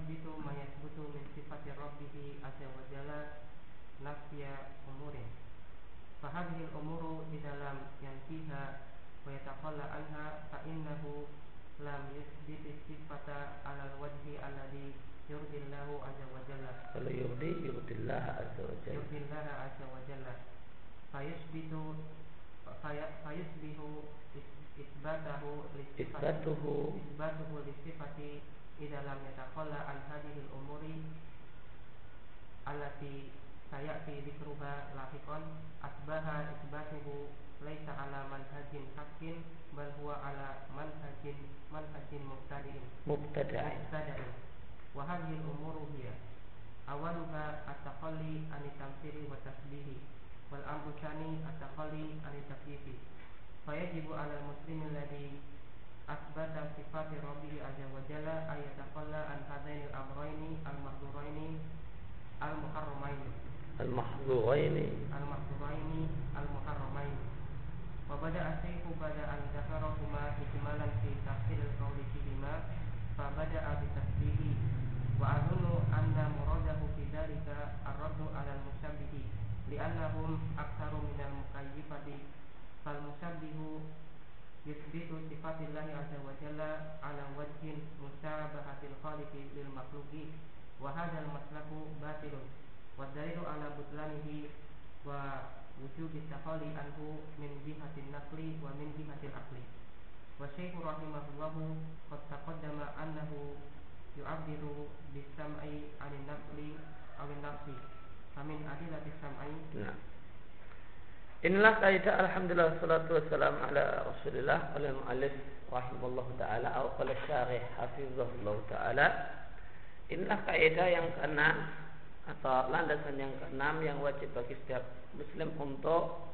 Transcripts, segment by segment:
yanbitu ma yathbutu min sifati rabbih azza wa jalla nafya umurin. Fahadhihi al-umuru idza lam yantiha wa yataqalla anha fa innahu lam yuthbit sifata ala al-wajhi alladhi yurdillahu azza wa jalla. Kalau yurdi yurdillah azza wa jalla. Yurdillah azza wa jalla. Fayusbitu fayusbihu ya, isbatahu lisifati isbatuhu. lisifati idza lam yataqalla an hadhihi al-umuri allati sayati dzikruha lahiqan asbaha isbahuhu laisa ala manhajin haqqin bal huwa ala manhajin manhajin mubtadi'in mubtada'in mubtada'in wa hadhihi al-umuru hiya awaluha at-taqalli an tamthili wa tasbihi wal amru tsani at-taqalli fayajibu ala al-muslimi alladhi asbata sifati rabbih azza wa jalla ayataqalla an hadaini al-amraini al-mahduraini al-muharramaini. Al-mahduraini. Al-mahduraini al-muharramaini. Wa bada sayfu bada an dhakarahuma ijmalan fi tafsir al-qawli fihima fa bada bi tasbihi. Wa adunu anna muradahu fi dhalika ar-raddu 'ala al-mushabbihi li'annahum aktsaru min al-mukayyifati fal-mushabbihu yuthbitu sifatillahi azza wa jalla ala wajhin musabahatil khaliqi lil makhluqi. Wa hadzal maslaku batilun. Wa dalilu ala butlanihi wa wujubi takhali anhu min jihatin naqli wa min jihatil aqli. Wa syekh rahimahullahu qad taqaddama annahu yu'abbiru bisam'i 'anil naqli 'anil Inilah kaidah Alhamdulillah salatu wassalam ala Rasulillah oleh mu'alif rahimahullah ta'ala atau oleh syarih hafizahullah ta'ala Inilah kaidah yang keenam atau landasan yang keenam yang wajib bagi setiap muslim untuk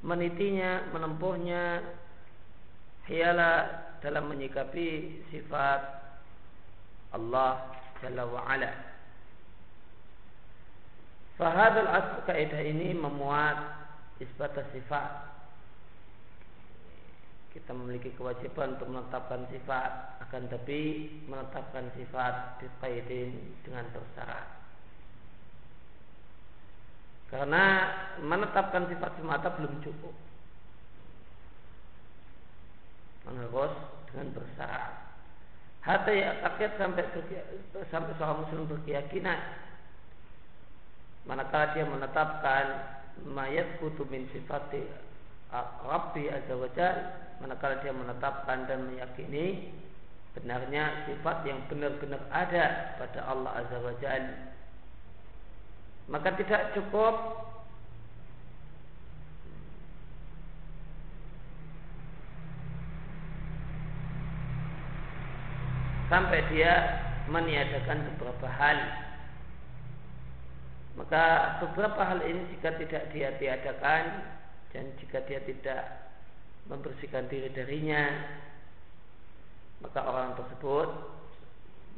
menitinya, menempuhnya hiala dalam menyikapi sifat Allah Jalla wa Ala. Fahadul kaidah ini memuat isbat sifat. Kita memiliki kewajiban untuk menetapkan sifat, akan tapi menetapkan sifat diqaidin dengan bersyarat. Karena menetapkan sifat semata belum cukup. Harus dengan bersyarat. Hati ya sampai sampai seorang muslim berkeyakinan manakala dia menetapkan mayat kutu min sifati Rabbi azza wa manakala dia menetapkan dan meyakini benarnya sifat yang benar-benar ada pada Allah azza wa maka tidak cukup sampai dia meniadakan beberapa hal maka beberapa hal ini jika tidak dia tiadakan dan jika dia tidak membersihkan diri darinya maka orang tersebut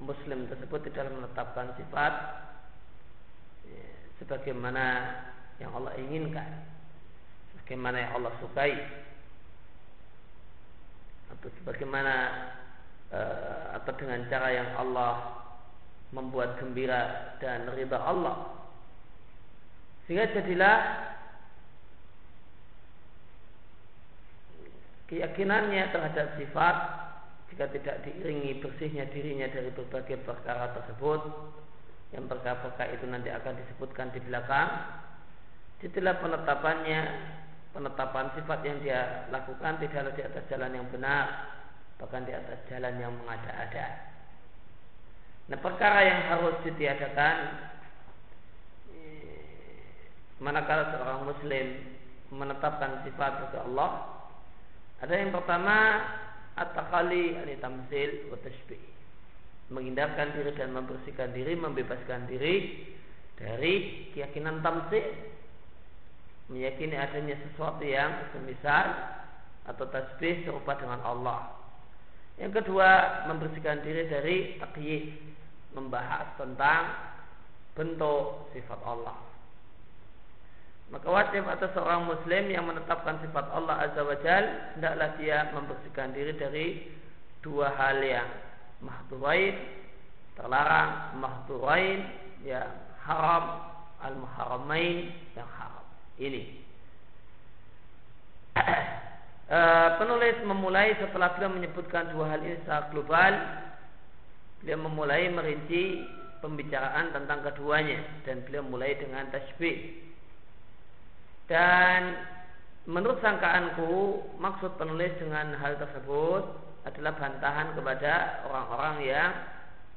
muslim tersebut tidak menetapkan sifat sebagaimana yang Allah inginkan sebagaimana yang Allah sukai atau sebagaimana uh, atau dengan cara yang Allah membuat gembira dan ridha Allah sehingga jadilah keyakinannya terhadap sifat jika tidak diiringi bersihnya dirinya dari berbagai perkara tersebut. Yang perkara-perkara itu nanti akan disebutkan di belakang. Jadilah penetapannya penetapan sifat yang dia lakukan tidaklah di atas jalan yang benar bahkan di atas jalan yang mengada-ada. Nah perkara yang harus ditiadakan manakala seorang muslim menetapkan sifat kepada Allah ada yang pertama at-takali ani-tamzil wa tashbih menghindarkan diri dan membersihkan diri, membebaskan diri dari keyakinan tamsil. meyakini adanya sesuatu yang semisal atau tasbih serupa dengan Allah. Yang kedua, membersihkan diri dari takyid, membahas tentang bentuk sifat Allah. Maka wajib atas seorang muslim yang menetapkan sifat Allah Azza wa Jal Hendaklah dia membersihkan diri dari dua hal yang mahdurain Terlarang mahdurain yang haram Al-muharamain yang haram. Ini. E, Penulis memulai setelah beliau menyebutkan dua hal ini secara global. Beliau memulai merinci pembicaraan tentang keduanya Dan beliau mulai dengan tasbih dan menurut sangkaanku maksud penulis dengan hal tersebut adalah bantahan kepada orang-orang yang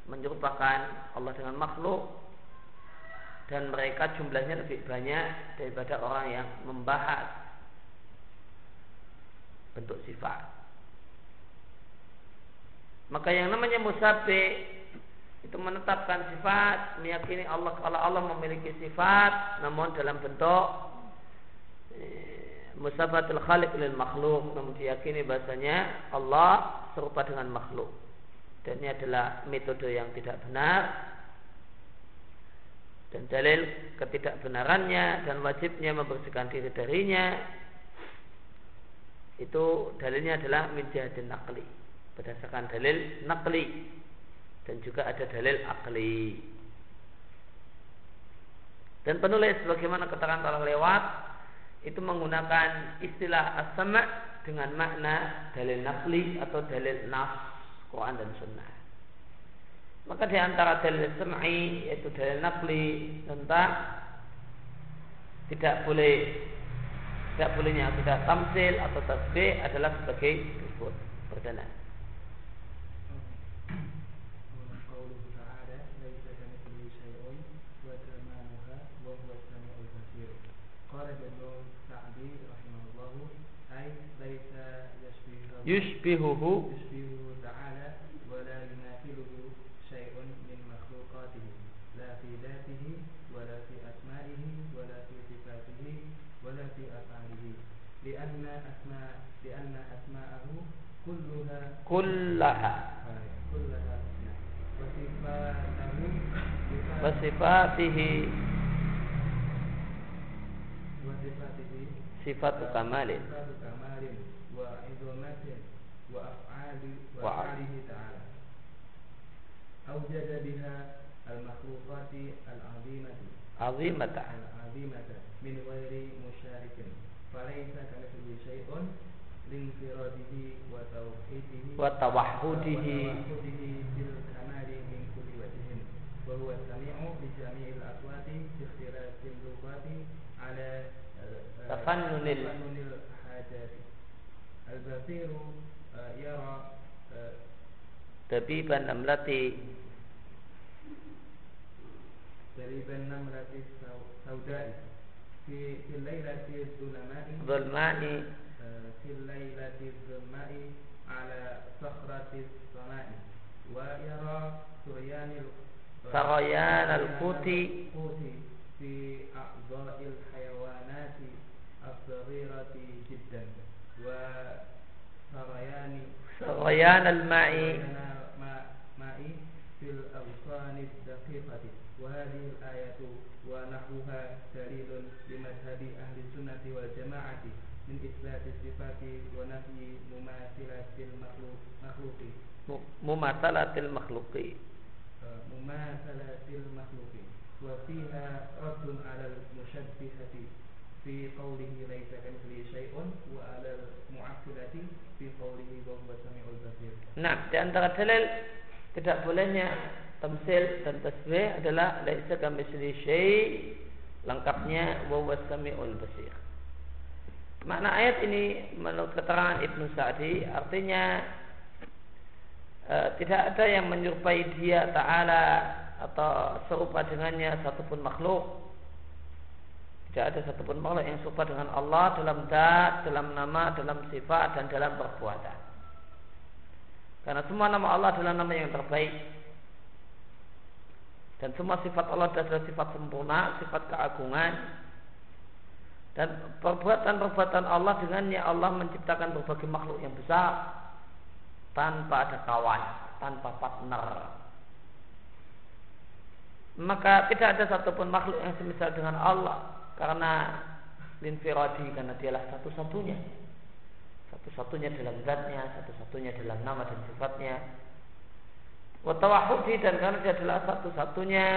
menyerupakan Allah dengan makhluk dan mereka jumlahnya lebih banyak daripada orang yang membahas bentuk sifat. Maka yang namanya musabih itu menetapkan sifat, meyakini Allah kalau Allah memiliki sifat namun dalam bentuk musabatul khaliq lil makhluk. Namun diyakini bahasanya Allah serupa dengan makhluk. Dan ini adalah metode yang tidak benar. Dan dalil ketidakbenarannya dan wajibnya membersihkan diri darinya. Itu dalilnya adalah minjadin nakli berdasarkan dalil nakli dan juga ada dalil akli dan penulis bagaimana keterangan telah lewat itu menggunakan istilah as-sama' dengan makna dalil nafli atau dalil nas Quran dan Sunnah. Maka di antara dalil sam'i yaitu dalil nafli tentang tidak boleh tidak bolehnya tidak tamsil atau tasbih adalah sebagai berikut perdana yushbihuhu ta'ala wa la yumathiluhu syai'un min makhluqatihi la fi dhatihi wa la fi asma'ihi wa la fi sifatihi wa la fi af'alihi li'anna asma li'anna asma'ahu kulluha. Kullaha. Kullaha. Wa sifatahu wa sifatihi. Wa sifatihi. Sifatu kamalin. Wa wa af'alihi ta'ala أوجد بها المخلوقات العظيمة. azimata العظيمة من غير مشارك. فليس كمثله شيء لانفراده وتوحيده وتوحده في الكمال من كل وجه. وهو السميع لجميع الأصوات باختلاف اللغات على آه، تفنن الحاجات. البصير آه، يرى آه، tabiban namlati دبيب النملة السوداء في في الليلة الظلماء zulmani آه، في الليلة الظلماء على صخرة السماء ويرى سريان ال- سريان القوت القوت في أعضاء الحيوانات الصغيرة جدا وسريان سريان الماء. ماء في الأغصان الدقيقة. وهذه الآية ونحوها دليل لمذهب أهل السنة والجماعة من إثبات الصفات ونفي مماثلة المخلوق مخلوق. mu- mumathalatil makhluqi آه، مماثلة المخلوق. وفيها رد على المشبهة في قوله ليس Nah, di antara dalil tidak bolehnya tamsil dan tasbih adalah laisa kamitsli syai lengkapnya wa huwas samiul basir. Makna ayat ini menurut keterangan Ibnu Sa'di artinya e, tidak ada yang menyerupai dia taala atau serupa dengannya satupun makhluk. Tidak ada satupun makhluk yang serupa dengan Allah dalam dat, dalam nama, dalam sifat dan dalam perbuatan. Karena semua nama Allah adalah nama yang terbaik. Dan semua sifat Allah adalah sifat sempurna, sifat keagungan. dan perbuatan-perbuatan Allah dengannya Allah menciptakan berbagai makhluk yang besar tanpa ada kawan, tanpa partner. Maka tidak ada satupun makhluk yang semisal dengan Allah karena linfiradi karena dialah satu-satunya satu-satunya dalam zatnya satu-satunya dalam nama dan sifatnya. Watawahudi dan karena dia adalah satu-satunya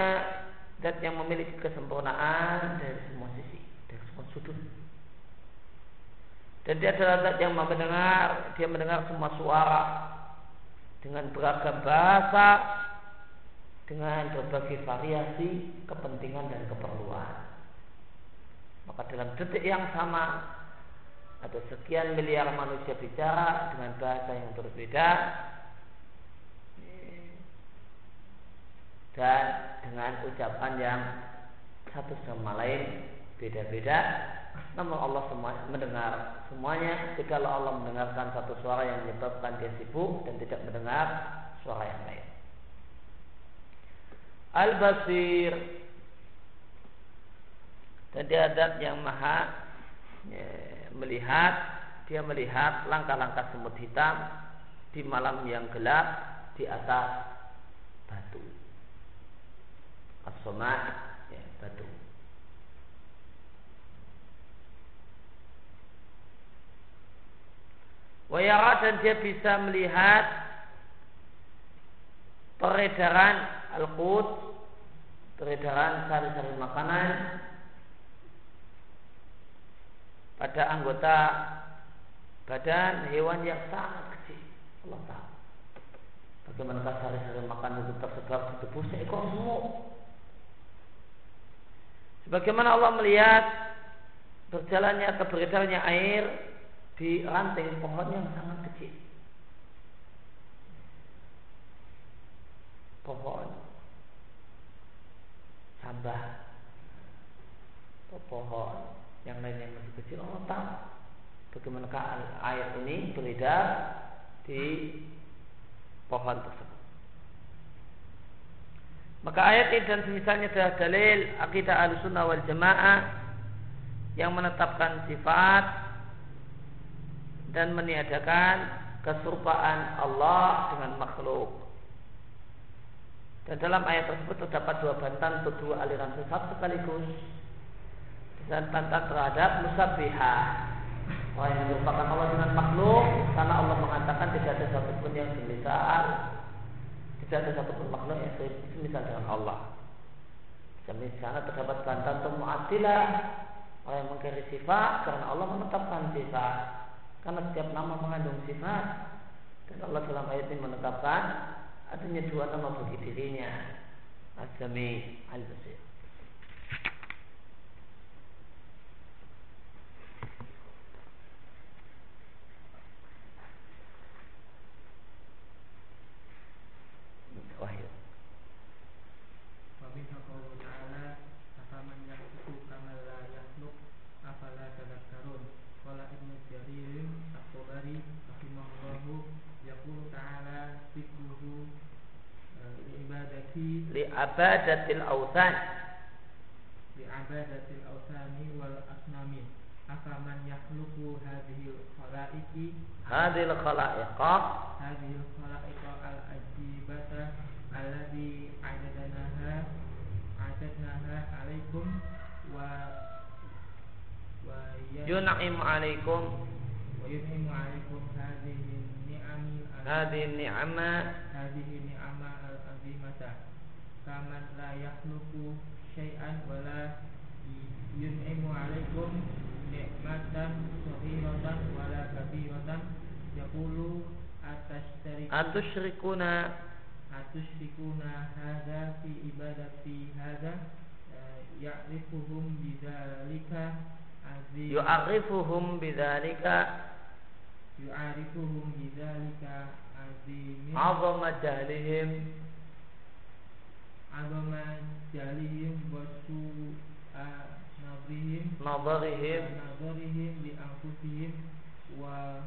zat yang memiliki kesempurnaan dari semua sisi dari semua sudut. Dan dia adalah zat yang mendengar dia mendengar semua suara dengan beragam bahasa dengan berbagai variasi kepentingan dan keperluan. Maka dalam detik yang sama ada sekian miliar manusia bicara dengan bahasa yang berbeda. Dan dengan ucapan yang satu sama lain beda-beda. Namun Allah semua mendengar semuanya. Jika Allah mendengarkan satu suara yang menyebabkan dia sibuk dan tidak mendengar suara yang lain. Al-Basir. Dan dia adat yang maha ya, melihat dia melihat langkah-langkah semut hitam di malam yang gelap di atas batu. As ya, batu. Wayara dan dia bisa melihat peredaran al-qud, peredaran sari-sari makanan pada anggota badan hewan yang sangat kecil. Allah tahu. Bagaimana sehari-hari makan itu tersebar di tubuh seekor semut. Sebagaimana Allah melihat berjalannya atau beredarnya air di ranting pohon yang sangat kecil. Pohon sambah pohon yang lain yang masih kecil Allah tahu bagaimana air ini beredar di pohon tersebut. Maka ayat ini dan semisalnya adalah dalil akidah al-sunnah wal jamaah yang menetapkan sifat dan meniadakan keserupaan Allah dengan makhluk. Dan dalam ayat tersebut terdapat dua bantahan untuk dua aliran sesat sekaligus dan tantang terhadap musabihah orang yang merupakan Allah dengan makhluk karena Allah mengatakan tidak ada satupun yang semisal tidak ada satupun makhluk yang semisal dengan Allah. Demi sana terdapat bantahan untuk mu'adilah orang yang mengkiri sifat karena Allah menetapkan sifat. Karena setiap nama mengandung sifat dan Allah dalam ayat ini menetapkan adanya dua nama bagi dirinya. Azami al-Basir bi'ibadatil awthan. Bi'ibadatil awthani wal asnami. Afaman yakhluqu hadhil khalaiqi? Hadhil khalaiqa hadhil khalaiqa al ajibata alladhi adadnaha adadnaha alaikum wa wa yun'im alaikum. wa yun'im alaikum hadhihi ni'am hadhihi ni'ama. hadhihi ni'ama kaman la yakhluqu syai'an wa la yun'imu 'alaikum ni'matan saghiratan wa la kabiratan. Yaqulu atusyrikuna atusyrikuna hadza fi ibadati hadza ya'rifuhum bidzalika azim. Yu'arifuhum bidzalika yu'arifuhum bidzalika azim. 'azama jahlihim azama jalihim wa nabrihim nadrihim nadarihim nadarihim li anfusihim wa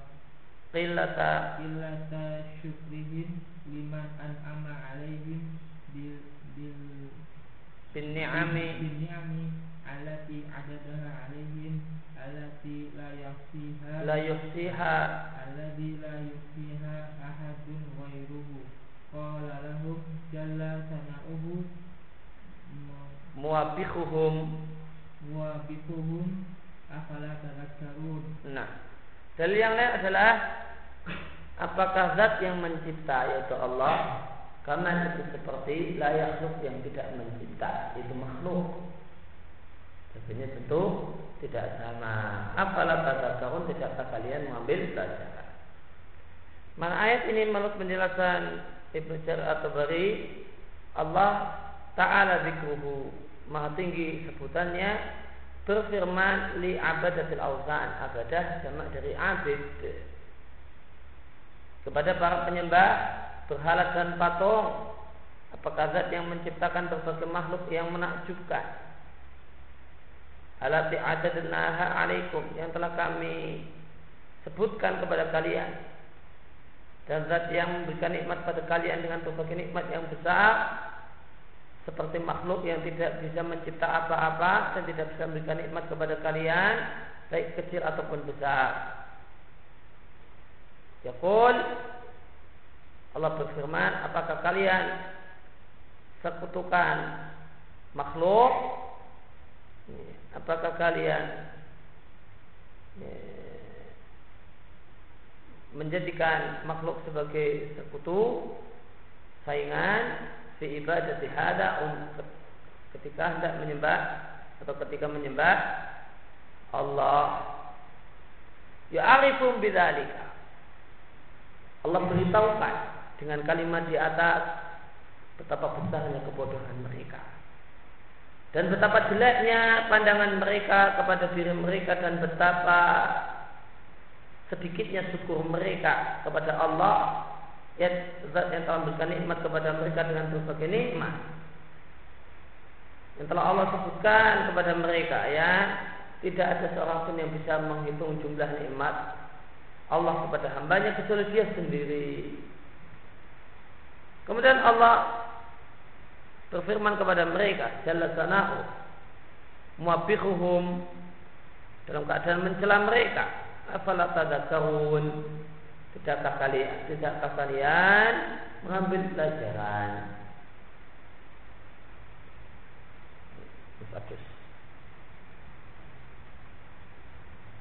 qillata. Qillata syukrihim liman an'ama alaihim bil bil bin ni'ami. Bin ni'ami allati adadaha alaihim allati la yahsiha la yuhsiha. alladhi la yuhsiha ahadun ghairuhu qala lahum jalla sana'uhu muwafiquhum muwafiquhum afala tadakkarun. Nah, dalil yang lain adalah apakah zat yang mencipta yaitu Allah karena itu seperti layak yang tidak mencipta itu makhluk. sebenarnya tentu tidak sama. Apalah tadakkarun tidakkah kalian mengambil pelajaran? Maka ayat ini menurut penjelasan Ibnu Jarir at-Tabari Allah Ta'ala zikruhu Maha tinggi sebutannya berfirman li abadatil ausan abadah jamak dari abid. Kepada para penyembah berhala dan patung apakah zat yang menciptakan berbagai makhluk yang menakjubkan? Alati adadnaha alaikum yang telah kami sebutkan kepada kalian dan zat yang memberikan nikmat pada kalian dengan berbagai nikmat yang besar seperti makhluk yang tidak bisa mencipta apa-apa dan tidak bisa memberikan nikmat kepada kalian baik kecil ataupun besar. Yaqul Allah berfirman, apakah kalian sekutukan makhluk? Apakah kalian menjadikan makhluk sebagai sekutu, saingan fi ibadati hada ketika hendak menyembah atau ketika menyembah Allah. Ya'rifum bidzalika. Allah beritahukan dengan kalimat di atas betapa besarnya kebodohan mereka. Dan betapa jeleknya pandangan mereka kepada diri mereka dan betapa sedikitnya syukur mereka kepada Allah ya zat yang telah memberikan nikmat kepada mereka dengan berbagai nikmat. Yang telah Allah sebutkan kepada mereka ya tidak ada seorang pun yang bisa menghitung jumlah nikmat Allah kepada hambanya kecuali dia sendiri. Kemudian Allah berfirman kepada mereka jalla muabihuhum dalam keadaan mencela mereka Afala tadakkarun. Tidakkah kalian Tidakkah kalian Mengambil pelajaran? Bagus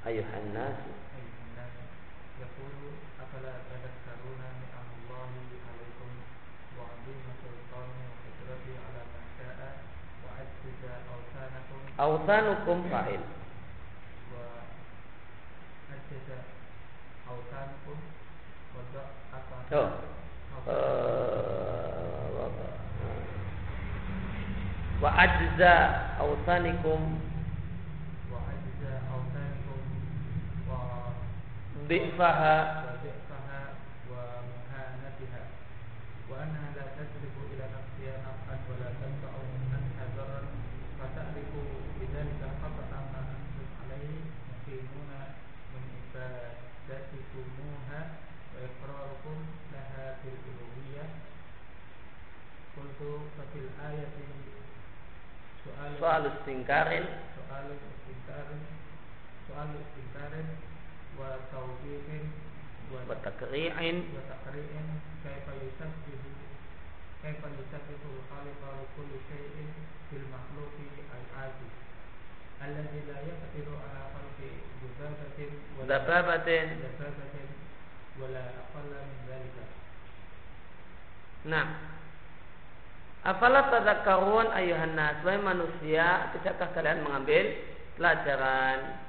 Ayo nas. Fa'il. Oh. Eh, wa ajza awsanikum. Wa ajza awsanikum wa bi'faha. itu fafil ayat soal soal istingkarin. Soal istingkarin. Soal istingkarin. Wa taubihin wa takri'in. Wa takri'in. Kaifa yusabbihu. Kaifa yusabbihu al-khaliqa kulli shay'in fil makhluqi al-ajiz alladhi la yaqdiru ala khalqi wa wala aqalla min Nah, apalah tadakkarun ayuhan nas, wahai manusia, tidakkah kalian mengambil pelajaran?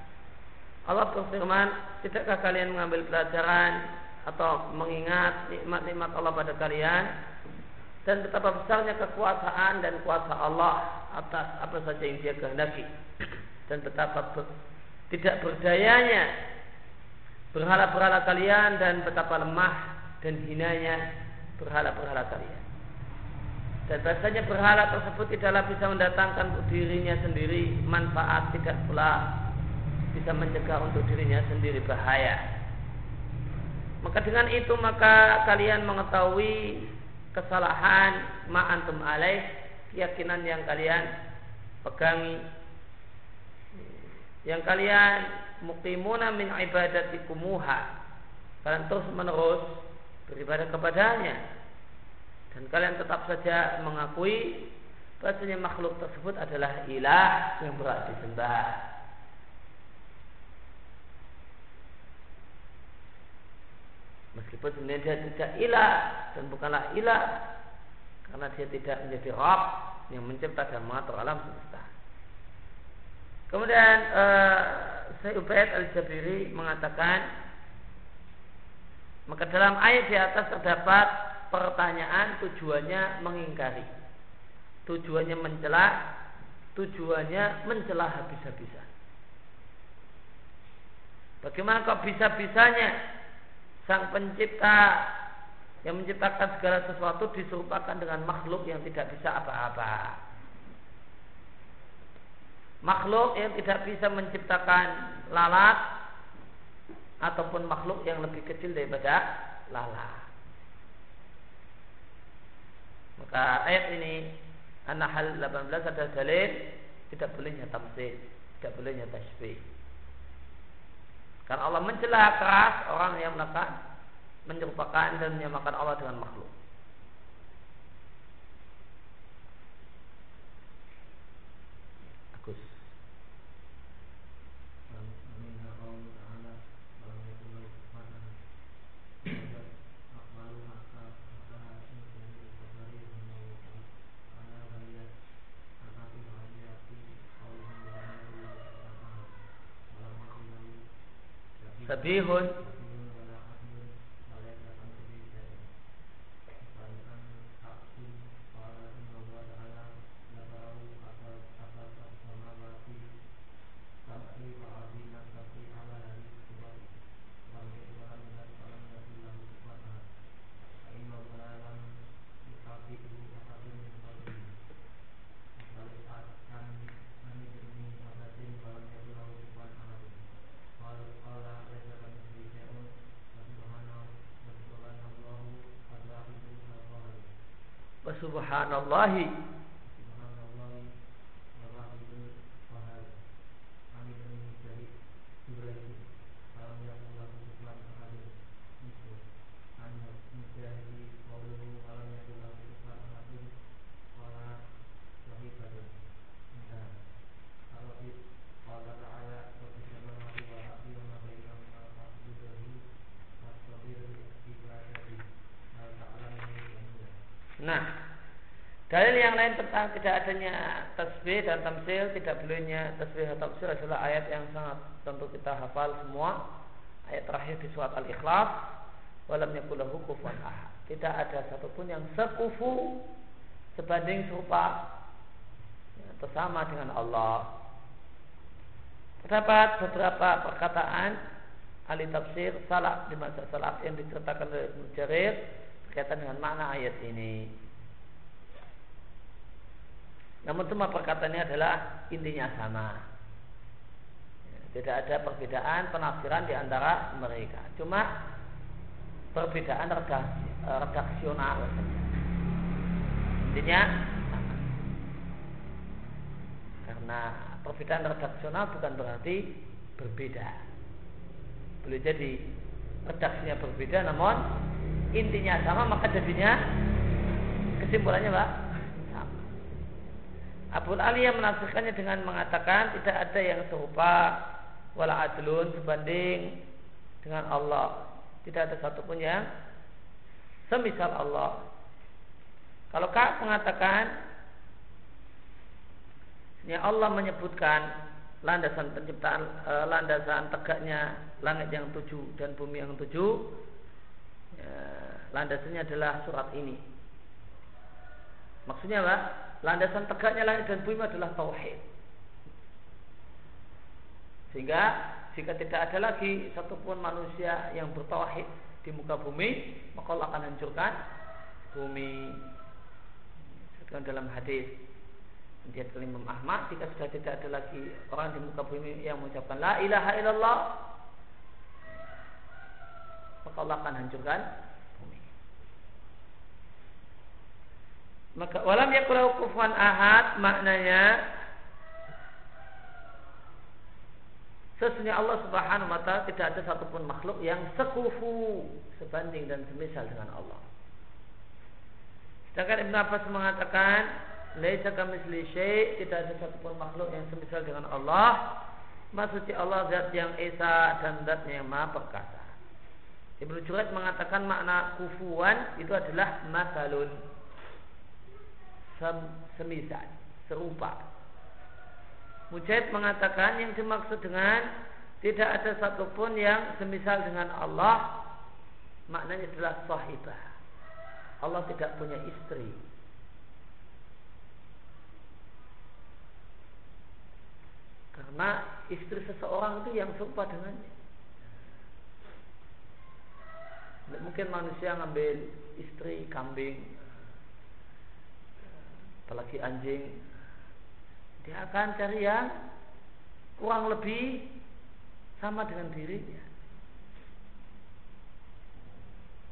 Allah berfirman, tidakkah kalian mengambil pelajaran atau mengingat nikmat-nikmat Allah pada kalian dan betapa besarnya kekuasaan dan kuasa Allah atas apa saja yang Dia kehendaki dan betapa ber- tidak berdayanya berhala-berhala kalian dan betapa lemah dan hinanya berhala-berhala kalian. Dan bahasanya berhala tersebut tidaklah bisa mendatangkan untuk dirinya sendiri manfaat, tidak pula bisa mencegah untuk dirinya sendiri bahaya. Maka dengan itu maka kalian mengetahui kesalahan ma'antum alaih keyakinan yang kalian pegangi yang kalian muqimuna min ibadatikumuha. Kalian terus menerus beribadah kepadanya. Dan kalian tetap saja mengakui bahasanya makhluk tersebut adalah ilah yang berat disembah. Meskipun sebenarnya dia tidak ilah dan bukanlah ilah karena dia tidak menjadi Rabb yang mencipta dan mengatur alam semesta. Kemudian uh, Al-Jabiri mengatakan maka dalam ayat di atas terdapat pertanyaan tujuannya mengingkari. Tujuannya mencela, tujuannya mencela habis-habisan. Bagaimana kok bisa-bisanya sang pencipta yang menciptakan segala sesuatu diserupakan dengan makhluk yang tidak bisa apa-apa. Makhluk yang tidak bisa menciptakan lalat ataupun makhluk yang lebih kecil daripada lalat. Maka ayat ini An-Nahl 18 ada dalil tidak bolehnya tamsil, tidak bolehnya tasbih. Karena Allah mencela keras orang yang melakukan menyerupakan dan menyamakan Allah dengan makhluk. Sabihun subhanallahi tidak adanya tasbih dan tamsil, tidak bolehnya tasbih dan tamsil adalah ayat yang sangat tentu kita hafal semua. Ayat terakhir di surat Al-Ikhlas, walam yakulahu kufuwan ahad. Tidak ada satupun yang sekufu sebanding serupa ya, atau sama dengan Allah. Terdapat beberapa perkataan ahli tafsir salaf di masa salaf yang diceritakan oleh Mujarir berkaitan dengan makna ayat ini. Namun semua perkataannya adalah intinya sama. Tidak ada perbedaan penafsiran di antara mereka. Cuma perbedaan redaksional Intinya. Karena perbedaan redaksional bukan berarti berbeda. Boleh jadi redaksinya berbeda namun intinya sama maka jadinya kesimpulannya Pak Abu yang menafsirkannya dengan mengatakan tidak ada yang serupa wala adlun sebanding dengan Allah. Tidak ada satupun yang semisal Allah. Kalau Kak mengatakan ya Allah menyebutkan landasan penciptaan e, landasan tegaknya langit yang tujuh dan bumi yang tujuh ya, landasannya adalah surat ini maksudnya apa landasan tegaknya langit dan bumi adalah tauhid. Sehingga jika tidak ada lagi satupun manusia yang bertauhid di muka bumi, maka Allah akan hancurkan bumi. Sedangkan dalam hadis dia Imam Ahmad jika sudah tidak ada lagi orang di muka bumi yang mengucapkan la ilaha illallah maka Allah akan hancurkan Maka walam yakulahu kufuwan ahad maknanya Sesungguhnya Allah Subhanahu wa taala tidak ada satupun makhluk yang sekufu sebanding dan semisal dengan Allah. Sedangkan Ibn Abbas mengatakan Laisa kamisli syai' tidak ada satupun makhluk yang semisal dengan Allah. Maksudnya Allah zat yang esa dan zatnya yang maha perkasa. Ibnu Juraid mengatakan makna kufuan itu adalah masalun sem semisal, serupa. Mujahid mengatakan yang dimaksud dengan tidak ada satupun yang semisal dengan Allah maknanya adalah sahibah. Allah tidak punya istri. Karena istri seseorang itu yang serupa dengannya. Mungkin manusia ngambil istri kambing, apalagi anjing, dia akan cari yang kurang lebih sama dengan dirinya.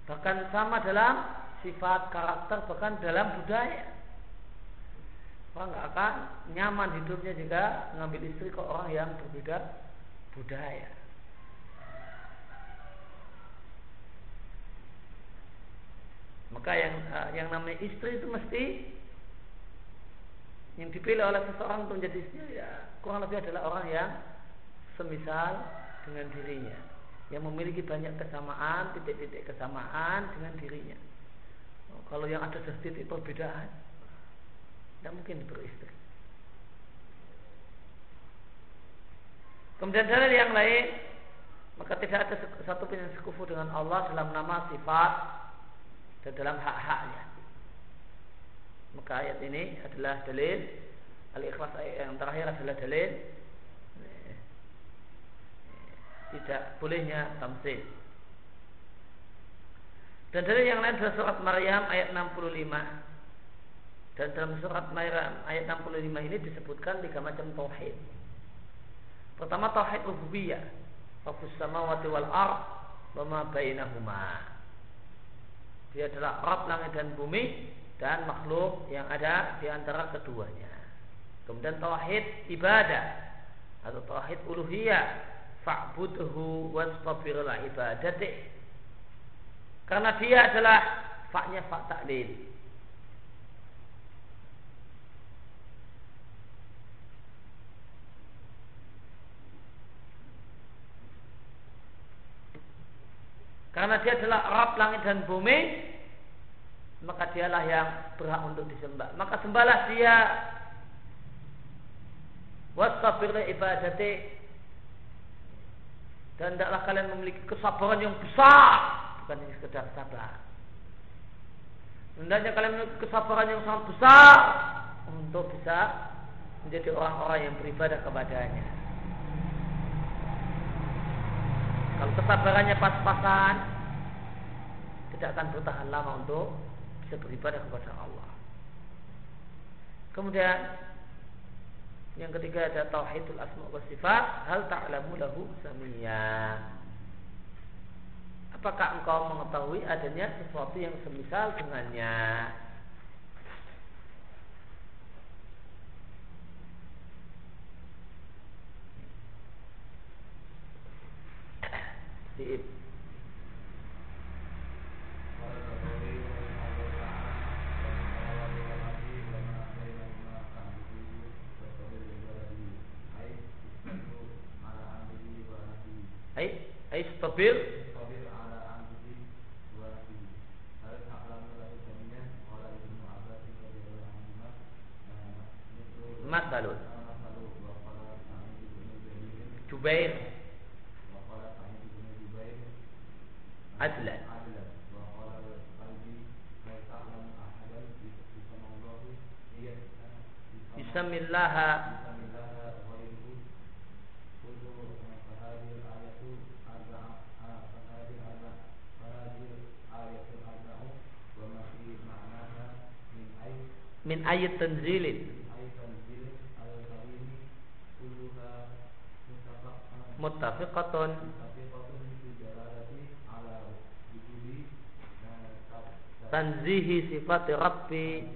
Bahkan sama dalam sifat karakter, bahkan dalam budaya. Orang nggak akan nyaman hidupnya jika mengambil istri ke orang yang berbeda budaya. Maka yang eh, yang namanya istri itu mesti yang dipilih oleh seseorang untuk menjadi istrinya ya kurang lebih adalah orang yang semisal dengan dirinya. Yang memiliki banyak kesamaan titik-titik kesamaan dengan dirinya. Oh, kalau yang ada titik perbedaan tidak mungkin beristri kemudian dalil yang lain maka tidak ada satu pun yang sekufu dengan Allah dalam nama sifat dan dalam hak-haknya maka ayat ini adalah dalil Al-Ikhlas yang terakhir adalah dalil tidak bolehnya tamsil. Dan dalil yang lain adalah surat Maryam ayat 65. Dan dalam surat Maryam ayat 65 ini disebutkan tiga macam tauhid. Pertama tauhid rububiyah. Rabbus samawati wal ard wa ma bainahuma. Dia adalah Rabb langit dan bumi dan makhluk yang ada di antara keduanya. Kemudian tauhid ibadah atau tauhid uluhiyah fa'budhu wastabir la ibadati. Karena dia adalah faknya fak taklil. Karena dia adalah Arab langit dan bumi maka dialah yang berhak untuk disembah. Maka sembahlah dia. Wastabir ibadati. Dan tidaklah kalian memiliki kesabaran yang besar. Bukan hanya sekedar sabar. Hendaknya kalian memiliki kesabaran yang sangat besar untuk bisa menjadi orang-orang yang beribadah kepadanya. Kalau kesabarannya pas-pasan tidak akan bertahan lama untuk bisa beribadah kepada Allah. Kemudian yang ketiga ada tauhidul asma wa sifat, hal ta'lamu lahu samia. Apakah engkau mengetahui adanya sesuatu yang semisal dengannya? Istabir Masalun Jubair. Adlan. Bismillah min ayat tanzilin. Muttafiqatun. Tanzihi sifat rabbi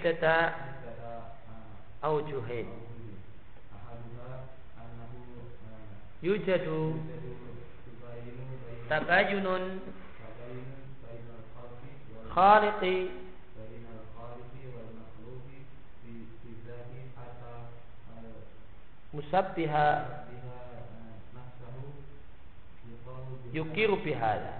iddata aujuhin. Yujadu tabayunun khaliqi musabbiha yukiru bihada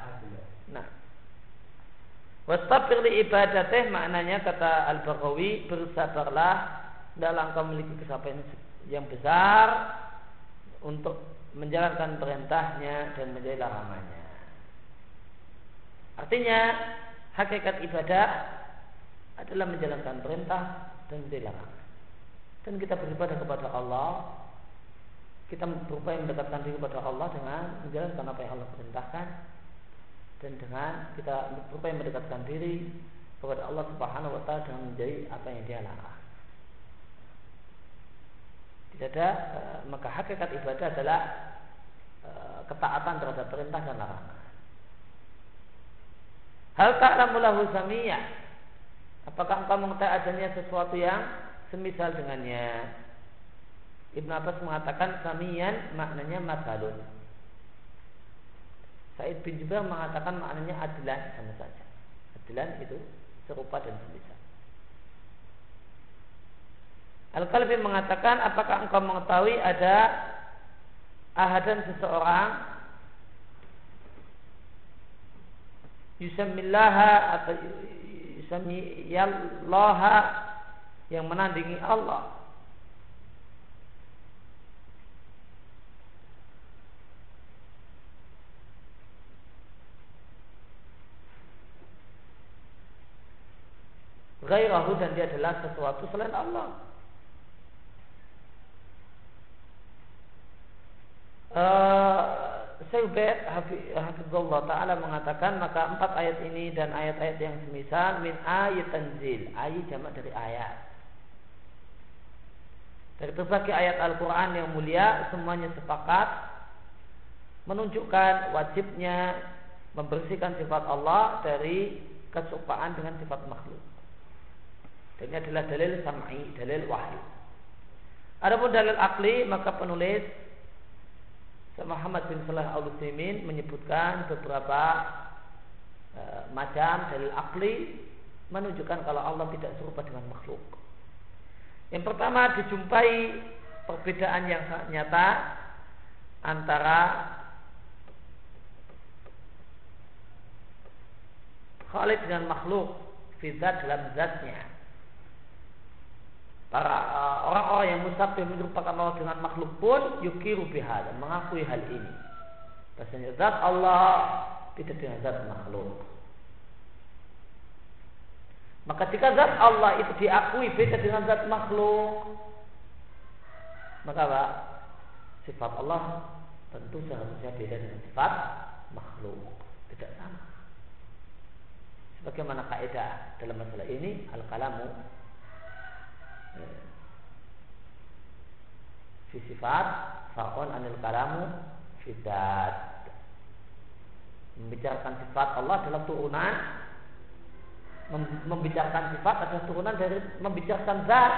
Wastabir li ibadateh maknanya kata Al-Baghawi bersabarlah dalam kau memiliki kesabaran yang besar untuk menjalankan perintahnya dan menjadi larangannya. Artinya hakikat ibadah adalah menjalankan perintah dan menjadi larangan. Dan kita beribadah kepada Allah, kita berupaya mendekatkan diri kepada Allah dengan menjalankan apa yang Allah perintahkan dan dengan kita berupaya mendekatkan diri kepada Allah Subhanahu wa taala dengan menjadi apa yang dia larang. Tidak ada eh, maka hakikat ibadah adalah eh, ketaatan terhadap perintah dan larangan. Hal ta'lamu lahu samiyah? Apakah engkau mengetahui adanya sesuatu yang semisal dengannya? Ibn Abbas mengatakan samiyan maknanya masalun Said bin Jubair mengatakan maknanya adilan sama saja. Adilan itu serupa dan semisal. Al-Kalbi mengatakan apakah engkau mengetahui ada ahadan seseorang yusamillaha atau yusamiyallaha yang menandingi Allah Gairahu dan dia adalah sesuatu selain Allah. Uh, Sayyid Hafizullah Ta'ala mengatakan maka empat ayat ini dan ayat-ayat yang semisal min ayat tanzil ayat jamak dari ayat dari berbagai ayat Al-Quran yang mulia semuanya sepakat menunjukkan wajibnya membersihkan sifat Allah dari kesupaan dengan sifat makhluk ini adalah dalil sam'i, dalil wahyu. Adapun dalil akli, maka penulis Muhammad bin Salah al utsaimin menyebutkan beberapa e, macam dalil akli menunjukkan kalau Allah tidak serupa dengan makhluk. Yang pertama dijumpai perbedaan yang sangat nyata antara Khalid dengan makhluk fitzat dalam zatnya para uh, orang-orang yang musafir merupakan Allah dengan makhluk pun yukiru bihada mengakui hal ini. Bahasanya zat Allah tidak dengan zat makhluk. Maka jika zat Allah itu diakui beda dengan zat makhluk, maka apa? Sifat Allah tentu seharusnya beda dengan sifat makhluk, tidak sama. Sebagaimana kaidah dalam masalah ini al-kalamu fi sifat fakon anil kalamu fidat membicarakan sifat Allah dalam turunan membicarakan sifat adalah turunan dari membicarakan zat.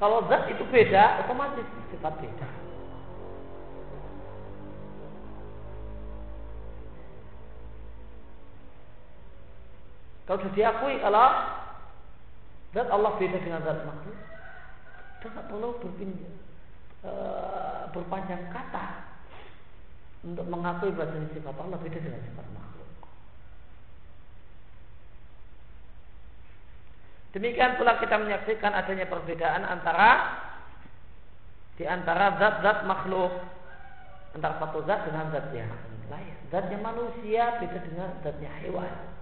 Kalau zat itu beda otomatis sifat beda. Kalau sudah diakui kalau Zat Allah beda dengan zat makhluk. Kita tak perlu berpinjam, e, berpanjang kata untuk mengakui bahwa sifat Allah beda dengan sifat makhluk. Demikian pula kita menyaksikan adanya perbedaan antara di antara zat-zat makhluk. antara satu zat dengan zat yang lain. Zatnya manusia beda dengan zatnya hewan.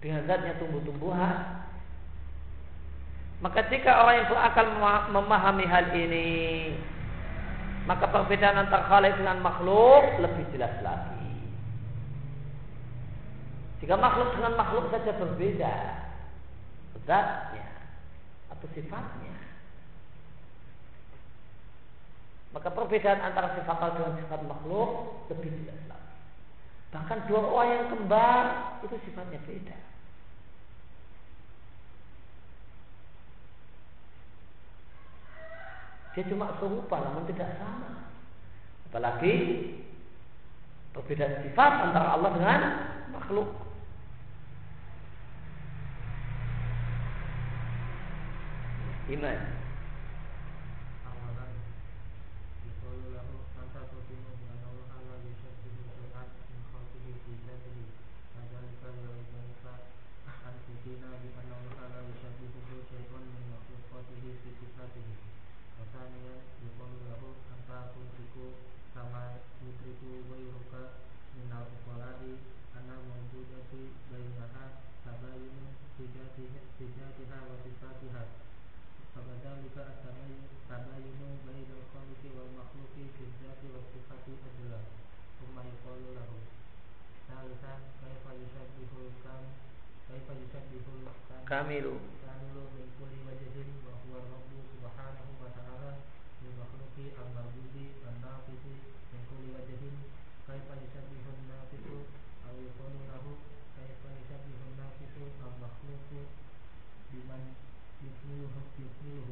Dengan zatnya tumbuh-tumbuhan. Maka jika orang yang berakal memahami hal ini, maka perbedaan antara khalik dengan makhluk lebih jelas lagi. Jika makhluk dengan makhluk saja berbeda, zatnya atau sifatnya, maka perbedaan antara sifat Allah dengan sifat makhluk lebih jelas lagi. Bahkan dua orang yang kembar itu sifatnya beda. Dia cuma serupa namun tidak sama. Apalagi perbedaan sifat antara Allah dengan makhluk. Iman. كيف يشبه الناقص أو يكون له كيف يشبه الناقص المخلوق بمن يكمله يكمله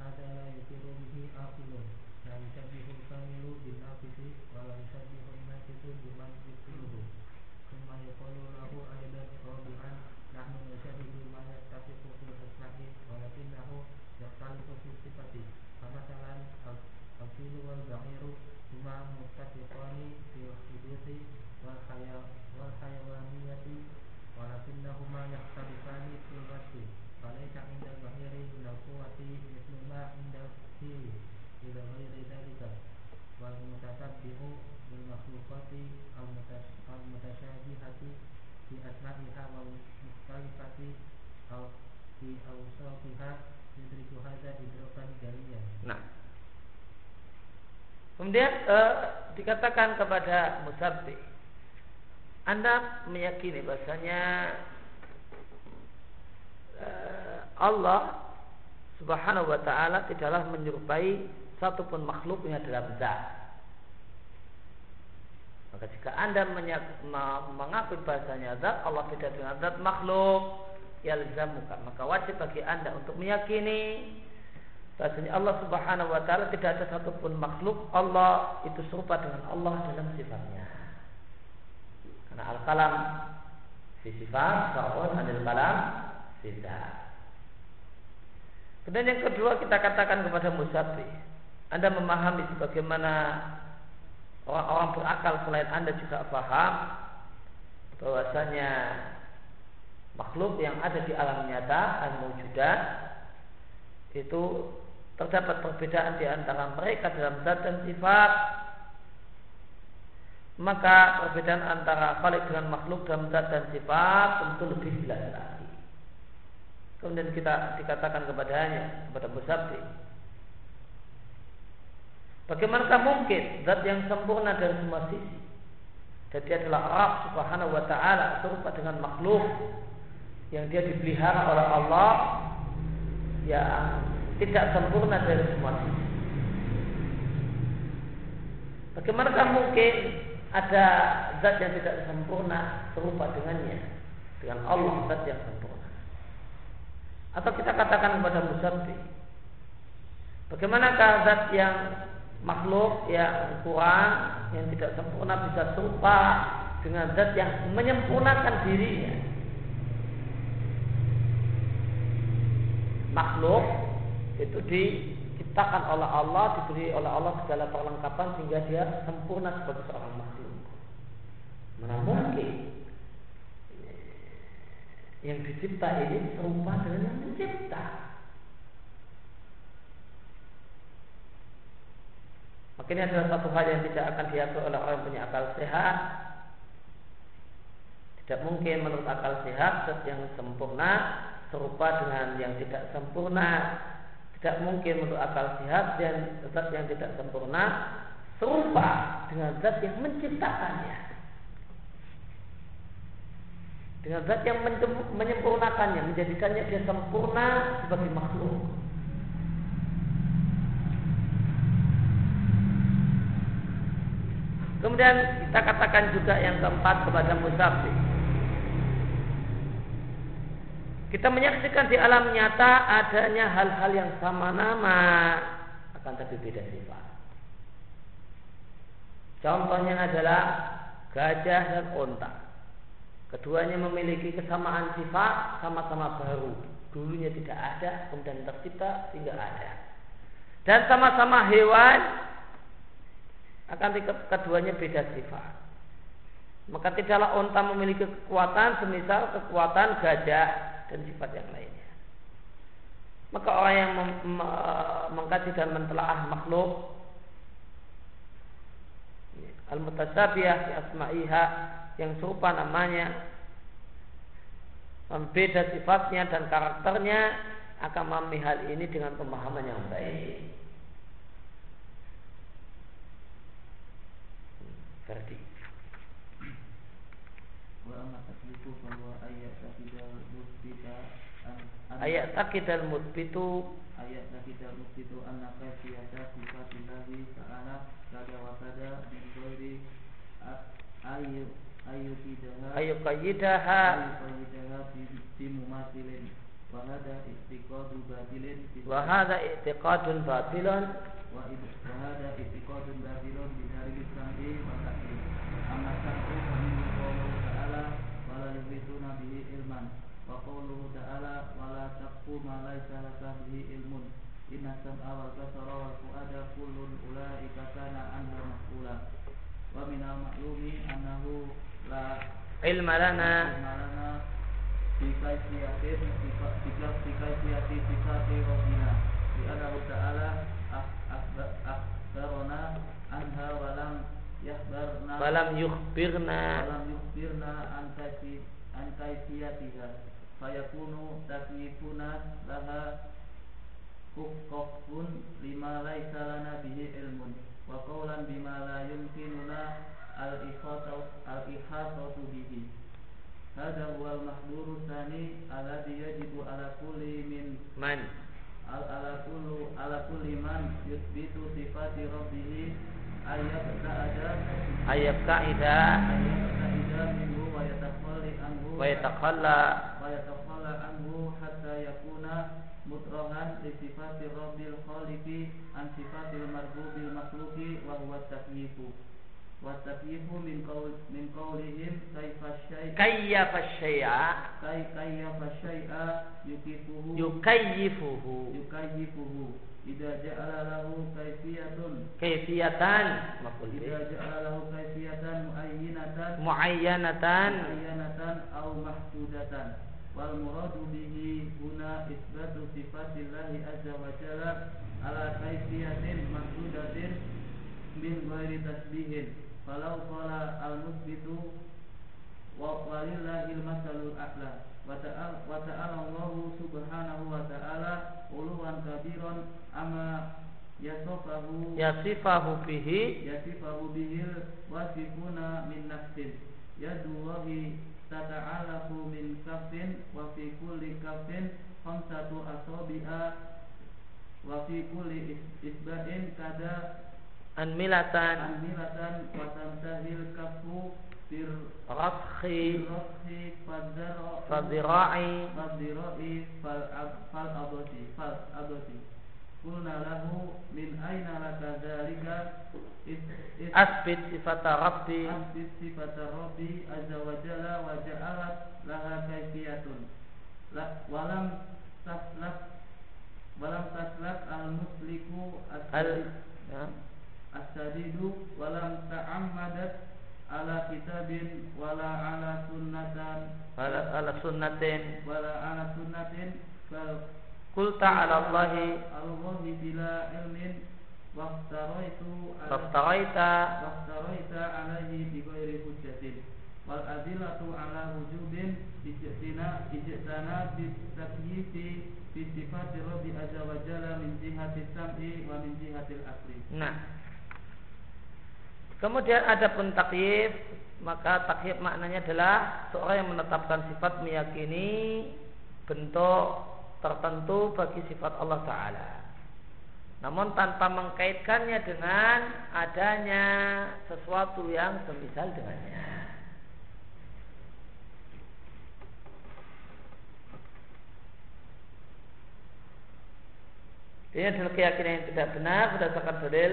هذا لا يقر به عاقل لا يشبه الكامل بالناقص ولا يشبه الناقص بمن يكمله ثم يقول له أيضا رابعا نحن نشاهد ما يتفق في الأسماء ولكنه يختلف في الصفات فمثلا الفيل والبعير ma muttafiqani fi wahidati wal khayal wal khayalaniyati walakinnahuma yahtabifani fi wasi falaika inda bahiri inda kuwati mislu ma inda kiri ila ghairi dalika wal mutatabbihu bil makhlukati al mutashabihati fi asma'iha wal mukhtalifati fi awsatiha yudriku hadha idrokan galiyan nah Kemudian uh, dikatakan kepada Musabbi, Anda meyakini bahasanya uh, Allah Subhanahu wa taala tidaklah menyerupai satupun makhluknya dalam zat. Maka jika Anda mengakui bahasanya zat Allah tidak dengan zat makhluk, yalzamuka, maka wajib bagi Anda untuk meyakini Bahasanya Allah subhanahu wa ta'ala tidak ada satupun makhluk Allah itu serupa dengan Allah dalam sifatnya. Karena al-kalam si sifat Sa'un anil kalam sifat Kemudian yang kedua kita katakan kepada Musabi Anda memahami sebagaimana Orang-orang berakal selain Anda juga paham bahwasanya makhluk yang ada di alam nyata al-mawjudat itu terdapat perbedaan di antara mereka dalam zat dan sifat maka perbedaan antara khalik dengan makhluk dalam zat dan sifat tentu lebih jelas lagi. Kemudian kita dikatakan kepadanya kepada Musabdi Bagaimanakah mungkin zat yang sempurna dari semua sisi Jadi adalah Arab subhanahu wa ta'ala Serupa dengan makhluk Yang dia dipelihara oleh Allah Yang tidak sempurna dari semua sisi. Bagaimanakah mungkin ada zat yang tidak sempurna serupa dengannya dengan Allah zat yang sempurna? Atau kita katakan kepada Musabbi Bagaimanakah zat yang makhluk yang kurang yang tidak sempurna bisa serupa dengan zat yang menyempurnakan dirinya makhluk itu diciptakan oleh Allah, diberi oleh Allah segala perlengkapan sehingga dia sempurna sebagai seorang makhluk. Mana mungkin yang dicipta ini serupa dengan yang mencipta. Maka ini adalah satu hal yang tidak akan diatur oleh orang yang punya akal sehat. Tidak mungkin menurut akal sehat yang sempurna serupa dengan yang tidak sempurna. Tidak mungkin menurut akal sehat dan zat yang tidak sempurna serupa dengan zat yang menciptakannya. Dengan zat yang menyempurnakannya, menjadikannya dia sempurna sebagai makhluk. Kemudian kita katakan juga yang keempat kepada musafir. Kita menyaksikan di alam nyata adanya hal-hal yang sama nama akan tapi beda sifat. Contohnya adalah gajah dan onta. Keduanya memiliki kesamaan sifat, sama-sama baru. Dulunya tidak ada, kemudian tercipta sehingga ada. Dan sama-sama hewan akan keduanya beda sifat. Maka tidaklah onta memiliki kekuatan semisal kekuatan gajah dan sifat yang lainnya. Maka orang yang mengkaji dan mentelaah makhluk al-mutasabiyah di asma'iha yang serupa namanya membeda sifatnya dan karakternya akan memahami hal ini dengan pemahaman yang baik. Ferdi. Ayat takidal mutbitu. Ayat takidal mutbitu anna kaifiyata sifatillahi ta'ala kada wa kada min ghairi ayu ayu kidaha ayu qayyidaha ayu qayyidaha bi mumathilin wa hada i'tiqadu batilin wa hada i'tiqadun batilun. wa hada i'tiqadun batilun bi dari sam'i wa sam'u kami qawluhu ta'ala wa wa qawluhu ta'ala wa la taqfu ma laysa laka bihi ilmun. Inna sam'a wal basara wal fu'ada kullun ulaika kana anha mas'ula wa min al ma'lumi annahu la ilma lana. Ilma lana fi kaifiyatin fi kaifiyati sifati rabbina. Bi annahu ta'ala akhbarana anha wa lam yahbarna yukhbirna. Walam yukhbirna an kaifi an kaifiyatiha fayakunu takyifuna laha hukukun lima laisa lana bihi ilmun. Wa qawlan bima la yumkinuna al ihatu al ihatu bihi. Hada huwa al mahduru tsani alladhi yajibu ala kulli min man. Al ala kullu ala kulli man yuthbitu sifati rabbih ayat ada ayat kaida ayat ada minhu wa yatakhalla wa yatakhalla anhu hatta yakuna mutrahan li sifati rabbil khaliqi an sifatil marbubil makhluqi wa huwa takyifu wa takyifu min qaul min qaulihim kaifa syai kayyafa syai'a kai kayyafa syai'a yukifuhu yukayyifuhu yukayyifuhu idza ja'ala lahu kaifiyatun kaifiyatan idza ja'ala lahu kaifiyatan muayyinatan muayyanatan muayyanatan aw mahsudatan wal muradu bihi huna isbatu sifatillahi azza wa jalla ala kaifiyatin mahsudatin min ghairi tasbihin falau qala al musbitu wa walillahil masalul a'la wa ta'ala wa ta'ala Allah subhanahu wa ta'ala uluwan kabiran ama yasofahu yasifahu bihi yasifahu bihil wasifuna min nafsin. Yadullahi tata'alaku min kafin wa fi kulli kafin khamsatu asabi'a wa fi kulli is- isba'in kada anmilatan. Anmilatan wa tantahil kafu bir raskhi birrafi fadzara fadira'i fadzira'i fal ab- fal abati fal abati Kulna lahu min aina laka dzalika asbit sifata rabbi. Asbit sifat Rabbi azza wa jalla wa ja'alat laha kaifiyatun. La walam taslak walam taslak al musliku al ya. As-sadidu walam ta'ammadat ala kitabin wala ala sunnatan ala, ala sunnatin wala ala sunnatin fal qulta ala Allahi Allahi bila ilmin waftaraitu Waftaraita waftaraita alaihi bi ghairi hujjatin wal adillatu ala wujubin ijtina ijtana bi takyifi fi sifati rabbi azza wa jalla min jihati sam'i wa min jihati al-asli Nah Kemudian ada pun takyif Maka takyif maknanya adalah Seorang yang menetapkan sifat meyakini Bentuk tertentu bagi sifat Allah Ta'ala Namun tanpa mengkaitkannya dengan Adanya sesuatu yang semisal dengannya Ini adalah keyakinan yang tidak benar berdasarkan dalil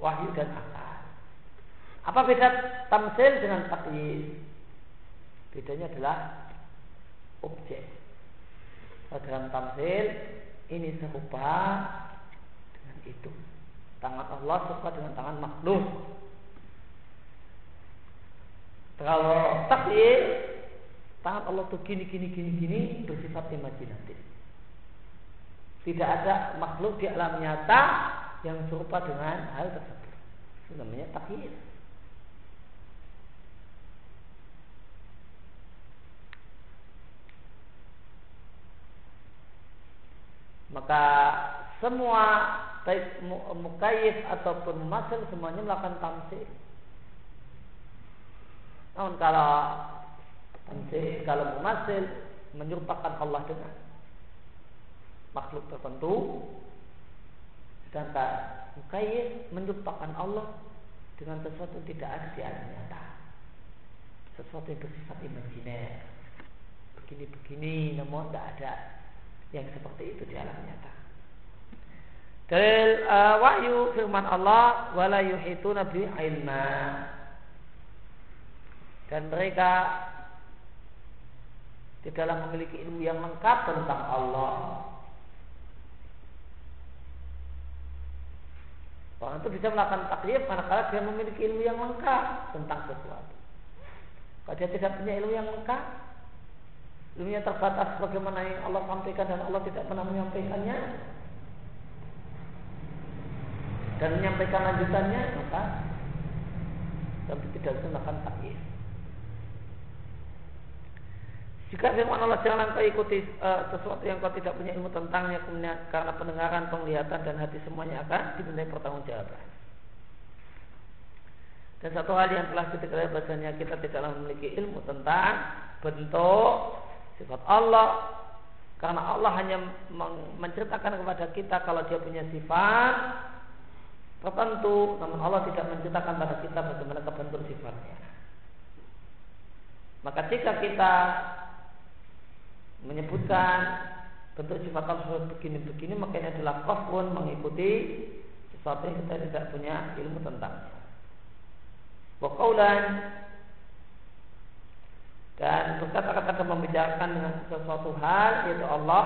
wahyu dan akal. Apa beda tamsil dengan takyid? Bedanya adalah objek. Kalau dalam tamsil ini serupa dengan itu. Tangan Allah serupa dengan tangan makhluk. Kalau takyid, tangan Allah tuh gini gini gini gini bersifat imajinatif. Tidak ada makhluk di alam nyata yang serupa dengan hal tersebut. Itu namanya takhir. Maka semua baik mukayif ataupun mumasil semuanya melakukan tamsil. Namun kalau tamsil, kalau mumasil menyerupakan Allah dengan makhluk tertentu sedangkan mukayyid menyerupakan Allah dengan sesuatu yang tidak ada di alam nyata. Sesuatu yang bersifat imajiner. Begini-begini namun tidak ada yang seperti itu di alam nyata. Dalil uh, wahyu firman Allah wala yuhituna bi ilma. Dan mereka tidaklah memiliki ilmu yang lengkap tentang Allah. Orang itu bisa melakukan taklif manakala dia memiliki ilmu yang lengkap tentang sesuatu. Kalau dia tidak punya ilmu yang lengkap, ilmunya terbatas bagaimana yang Allah sampaikan dan Allah tidak pernah menyampaikannya dan menyampaikan lanjutannya, maka tapi tidak melakukan taklif. Jika firman Allah jangan kau ikuti uh, sesuatu yang kau tidak punya ilmu tentangnya karena pendengaran, penglihatan dan hati semuanya akan dimintai pertanggungjawaban. Dan satu hal yang telah kita ketahui bahasanya kita tidaklah memiliki ilmu tentang bentuk sifat Allah karena Allah hanya menceritakan kepada kita kalau dia punya sifat tertentu namun Allah tidak menceritakan pada kita bagaimana kebentuk sifatnya. Maka jika kita menyebutkan bentuk sifat Allah begini-begini maka ini adalah kafun mengikuti sesuatu yang kita tidak punya ilmu tentangnya. Wakaulan dan berkata-kata dan membicarakan dengan sesuatu hal yaitu Allah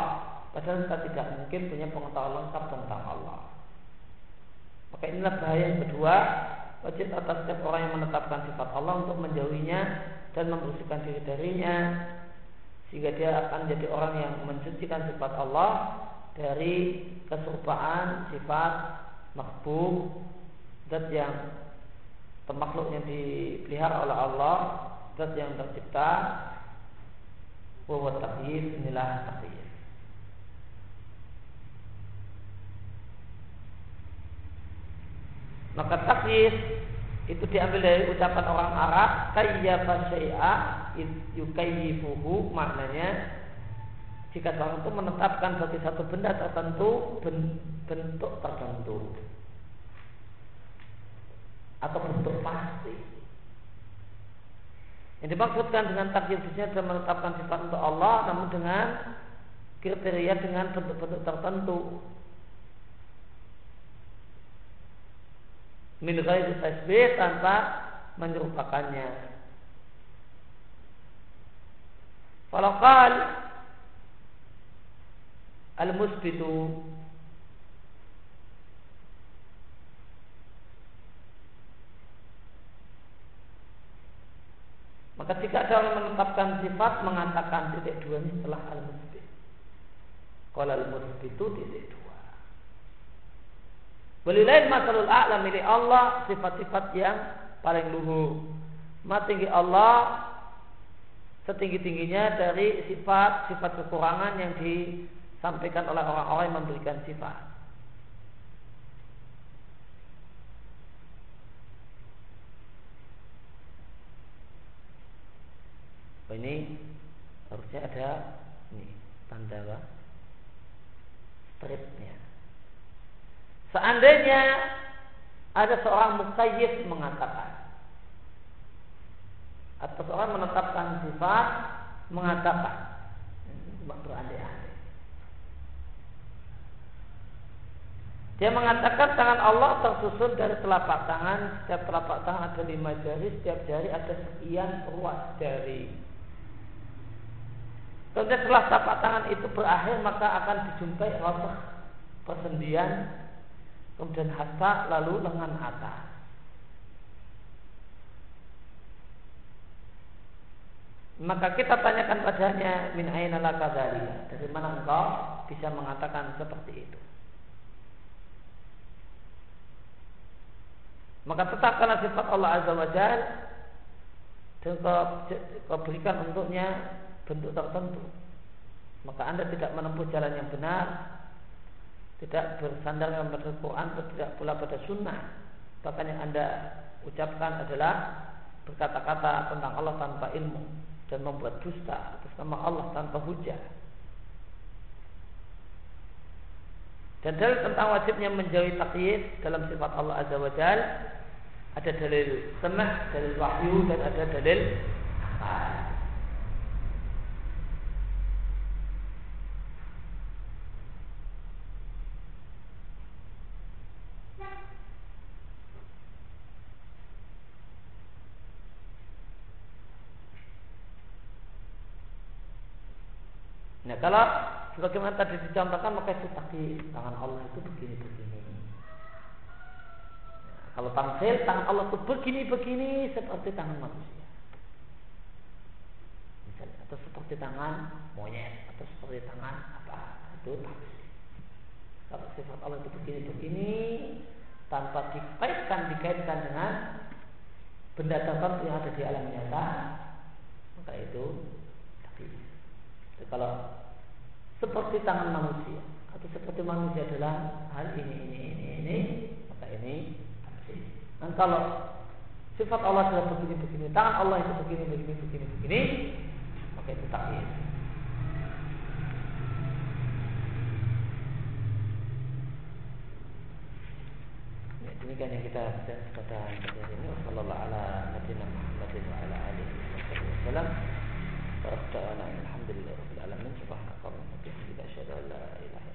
padahal kita tidak mungkin punya pengetahuan lengkap tentang Allah. Maka inilah bahaya yang kedua wajib atas setiap orang yang menetapkan sifat Allah untuk menjauhinya dan membersihkan diri darinya sehingga dia akan menjadi orang yang mensucikan sifat Allah dari keserupaan sifat makbub zat yang termakhluk yang dipelihara oleh Allah zat yang tercipta bahwa takyif inilah takyif maka takyif itu diambil dari ucapan orang Arab kayyafa syai'a yukayyifuhu maknanya jika seorang itu menetapkan bagi satu benda tertentu bentuk tertentu. Atau bentuk pasti yang dimaksudkan dengan takdir adalah menetapkan sifat untuk Allah namun dengan kriteria dengan bentuk-bentuk tertentu min ghairi tasbih tanpa menyerupakannya. Kalau qal al-musbitu Maka jika ada menetapkan sifat mengatakan titik dua ini setelah al-musbit. Kalau al-musbitu titik dua. Walilail masalul a'la milik Allah sifat-sifat yang paling luhur. Ma tinggi Allah setinggi-tingginya dari sifat-sifat kekurangan yang disampaikan oleh orang-orang yang memberikan sifat. Oh, ini harusnya ada ini tanda apa? stripnya. Seandainya ada seorang mukayyid mengatakan atau seorang menetapkan sifat mengatakan berandai-andai. Dia mengatakan tangan Allah tersusun dari telapak tangan, setiap telapak tangan ada lima jari, setiap jari ada sekian ruas jari. Kemudian setelah telapak tangan itu berakhir maka akan dijumpai rasa persendian, kemudian hasta lalu lengan atas. Maka kita tanyakan padanya min aina laka Dari mana engkau bisa mengatakan seperti itu? Maka tetapkanlah sifat Allah Azza wa Jal dan kau berikan untuknya bentuk tertentu. Maka anda tidak menempuh jalan yang benar, tidak bersandar pada Quran, tidak pula pada Sunnah. Bahkan yang anda ucapkan adalah berkata-kata tentang Allah tanpa ilmu dan membuat dusta atas nama Allah tanpa hujah. Dan dalil tentang wajibnya menjauhi takyid dalam sifat Allah Azza wa Jal ada dalil semah, dalil wahyu dan ada dalil. Nah kalau sebagaimana tadi dicontohkan maka itu tadi tangan Allah itu begini-begini. Nah, kalau tamsil tangan Allah itu begini-begini seperti tangan manusia. Misalnya atau seperti tangan monyet atau seperti tangan apa itu tamsil. Kalau sifat Allah itu begini-begini tanpa dikaitkan dikaitkan dengan benda tertentu yang ada di alam nyata maka itu kalau seperti tangan manusia atau seperti manusia adalah hal ini ini ini ini maka ini dan kalau sifat Allah adalah begini begini tangan Allah itu begini begini begini begini maka itu takyid ya, demikian yang kita bahas pada hari ini. Wassalamualaikum warahmatullahi wabarakatuh alhamdulillah rabbil alamin subhanaka wa bihamdika asyhadu an la ilaha illa anta astaghfiruka wa atubu ilaik